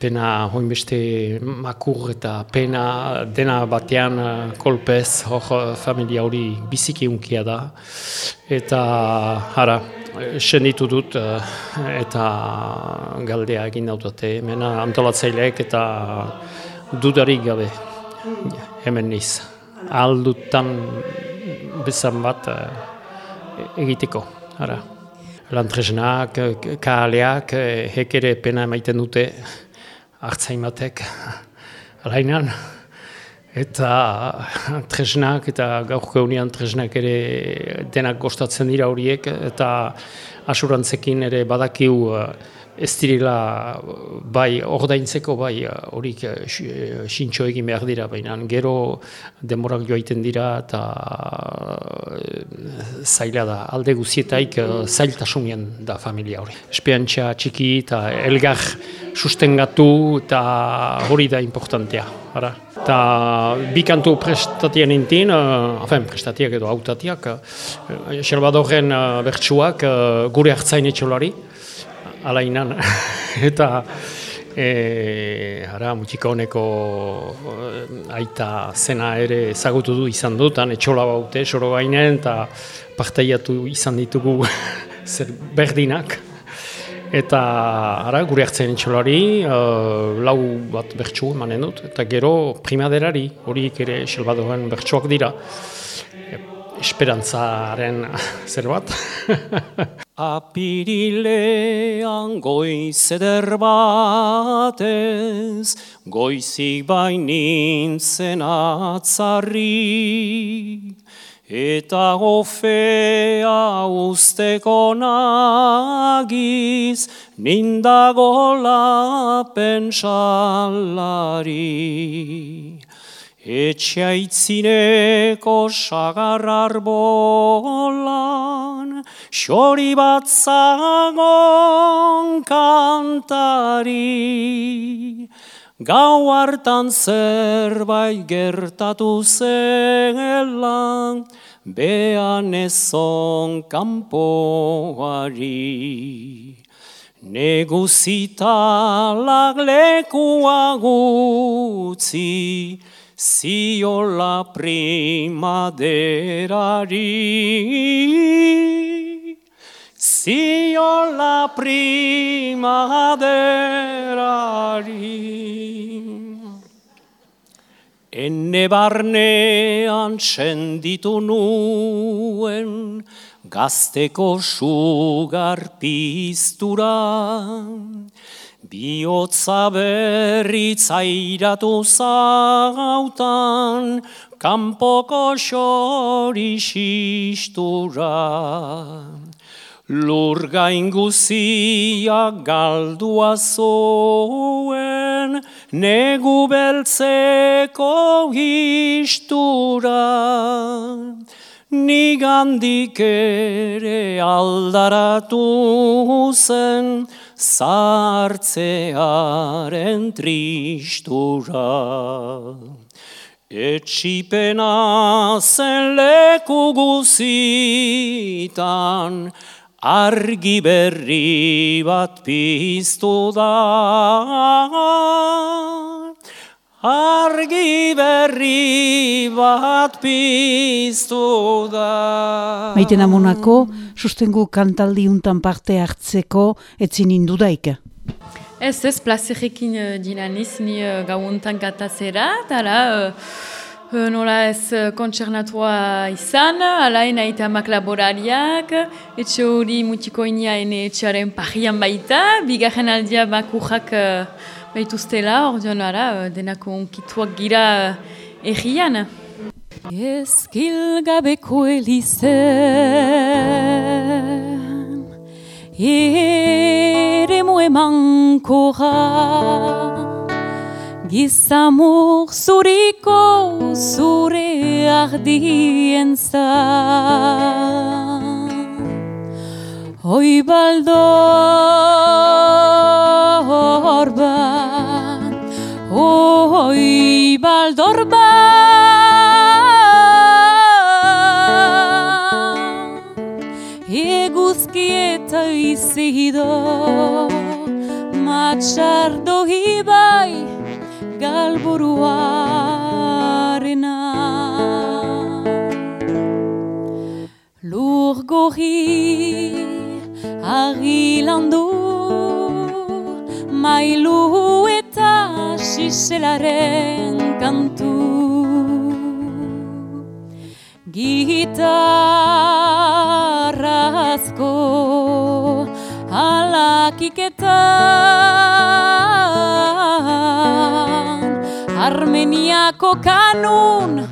pena hoinbeste makur eta pena dena batean uh, kolpez hor familia hori biziki unkia da. Eta hara, senditu dut eta galdea egin dautate. Mena antolatzaileek eta dudarik gabe hemen niz. Aldutan bezan bat egiteko. Hara lantresnak, kaaleak, hek ere pena emaiten dute hartzaimatek alainan. Eta tresnak eta gaurko egunean tresnak ere denak gostatzen dira horiek eta asurantzekin ere badakiu ez direla bai ordaintzeko bai horik sintxo egin behar dira, baina gero demorak joaiten dira eta zaila da, alde guzietaik zailtasunien da familia hori. Espiantxa txiki eta elgar sustengatu eta hori da importantea. Ara. Ta bi kantu prestatien intin, uh, afen, prestatiak edo autatiak, uh, Salvadorren uh, bertsuak uh, gure hartzain etxolari, alainan eta e, ara mutxika honeko e, aita zena ere ezagutu du izan dut, han etxola baute, soro gainen, eta partaiatu izan ditugu zer berdinak. Eta ara, gure hartzen etxolari, uh, lau bat bertsu emanen dut, eta gero primaderari, horiek ere selbadoen bertsuak dira esperantzaren zer bat. Apirilean goiz eder batez, goizik bainintzen atzarri, eta gofea usteko nagiz, nindagola pensalari. Etxaitzineko sagar arbolan, xori bat zagon kantari. Gau hartan zerbait gertatu zela, behan ezon kanpoari. Neguzitalak lekua gutzi, Zio la primaderari, zio la primaderari. Enne barnean senditu nuen, gazteko sugar pizturan, Biotza berritzairatu zautan, kanpoko xori xistura. Lur guzia galdua zoen, negu beltzeko istura. Nigandik ere aldaratu zen, zartzearen tristura. Etxipena zen leku guzitan, argi berri bat piztu da. Argi berri bat piztu da. Maiten amonako, sustengu kantaldi untan parte hartzeko etzin indudaik. Ez ez, plazerekin uh, dinaniz, ni uh, gau untan katazera, eta uh, uh, nola ez uh, kontsernatua izan, alain aita amak laborariak, etxe hori mutiko inia ene etxearen pahian baita, bigarren aldia bakujak baituztela, ordean ara, eh, denako onkituak gira eh, egian. Ezkil gabeko elizen Ere eman kora Gizamur zuriko zure ardien zan Hoi baldor Oi baldor ba. Eguzki eta izido Matxardo hibai Galburua. Siselaren kantu. Gitarrazko alakiketan Armeniako kanun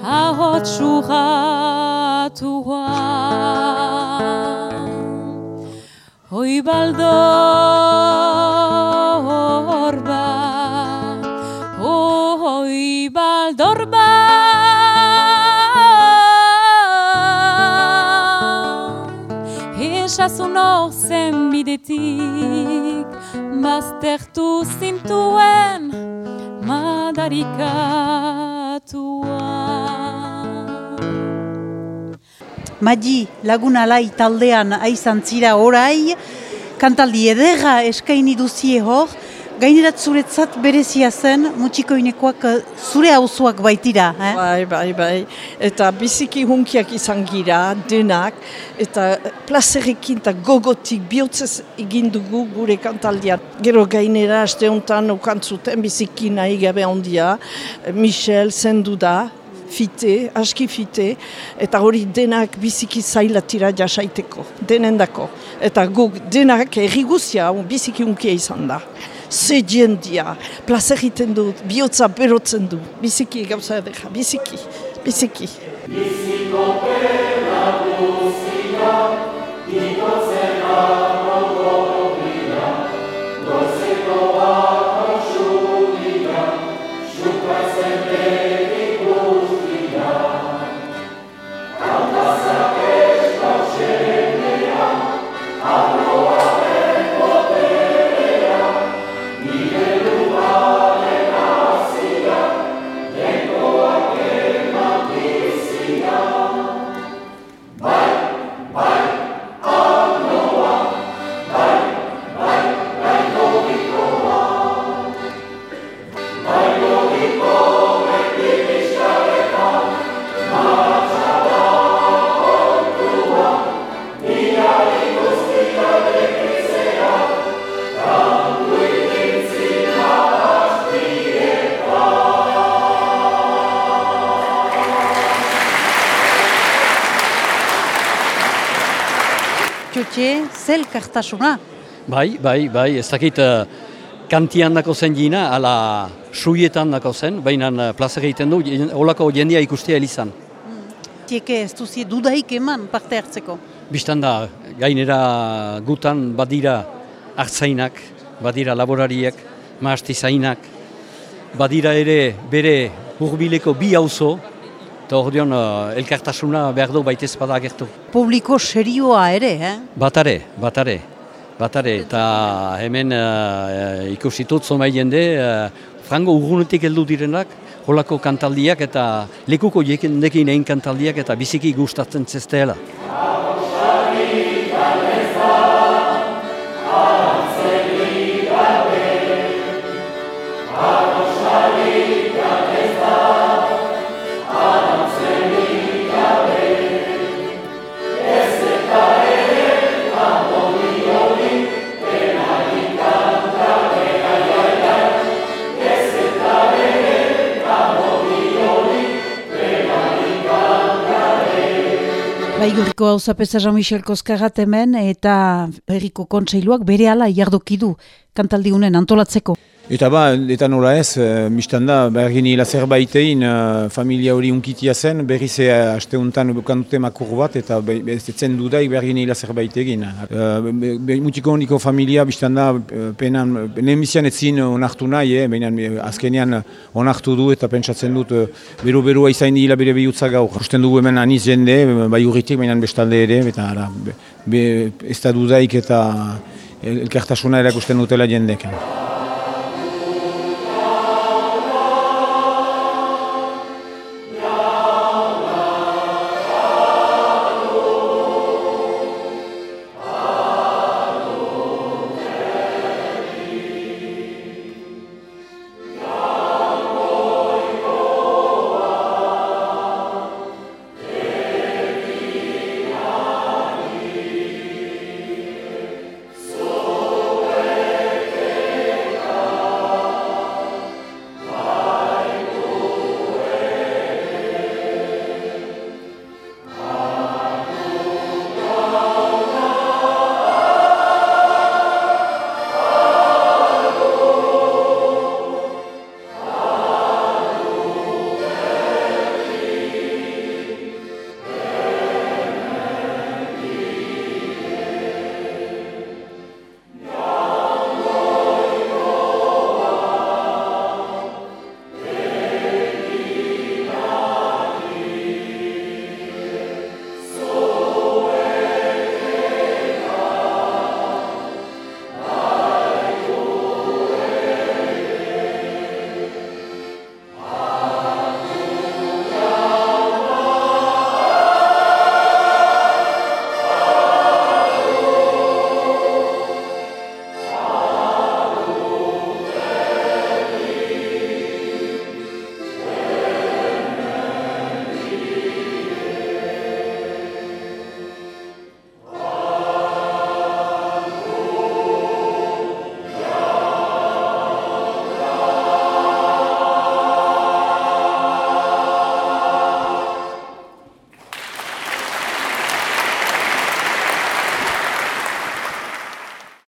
ahotsu gatuan Hoi baldor Esazun zen bidetik, baztertu zintuen madarikatua. Madi laguna lai taldean aizan zira orai, kantaldi edera eskaini duzie hor, gainerat zuretzat berezia zen, mutxikoinekoak eh, zure hauzuak baitira, eh? Bai, bai, bai. Eta biziki hunkiak izan gira, denak, eta plazerekin eta gogotik bihotzez egin dugu gure kantaldia. Gero gainera, aste honetan ukantzuten biziki nahi gabe handia, Michel zendu da, fite, aski fite, eta hori denak biziki zailatira jasaiteko, denendako. Eta guk denak erriguzia biziki hunkia izan da. Ze jendia, plazer egiten dut, bihotza berotzen du, biziki gauza edera, biziki, biziki. Txotxe, zel kartasuna. Bai, bai, bai, ez dakit uh, kantian dako zen jina, ala suietan dako zen, baina uh, plazer egiten du, holako jendia ikustea elizan. Tieke ez duzie dudaik eman parte hartzeko. Bistan da, gainera gutan badira hartzainak, badira laborariak, maastizainak, badira ere bere hurbileko bi auzo, eta hor dion uh, elkartasuna behar du baitez bada agertu. Publiko serioa ere, eh? Batare, batare, batare, eta hemen uh, ikusitut zomai jende, uh, frango urgunetik heldu direnak, holako kantaldiak eta lekuko jendekin egin kantaldiak eta biziki gustatzen zesteela. Baigurriko hau zapesa Jean-Michel Koskarat hemen eta berriko kontseiluak bere ala jardokidu kantaldi honen antolatzeko. Eta ba, eta nola ez, uh, mistan da, bergin hila zerbaitein, uh, familia hori unkitia zen, berriz uh, aste untan bukandute makur bat, eta be- be- ez zen dudaik bergin hila zerbait egin. Uh, mutiko honiko familia, bistan da, penan, nemizian etzin onartu nahi, eh, eh, azkenean onartu du eta pentsatzen dut, uh, bero-beroa izain hila bere bihutza gaur. Usten dugu hemen aniz jende, bai urritik, baina bestalde ere, eta ara, be, ez da dudaik eta elkartasuna erakusten dutela jendeken.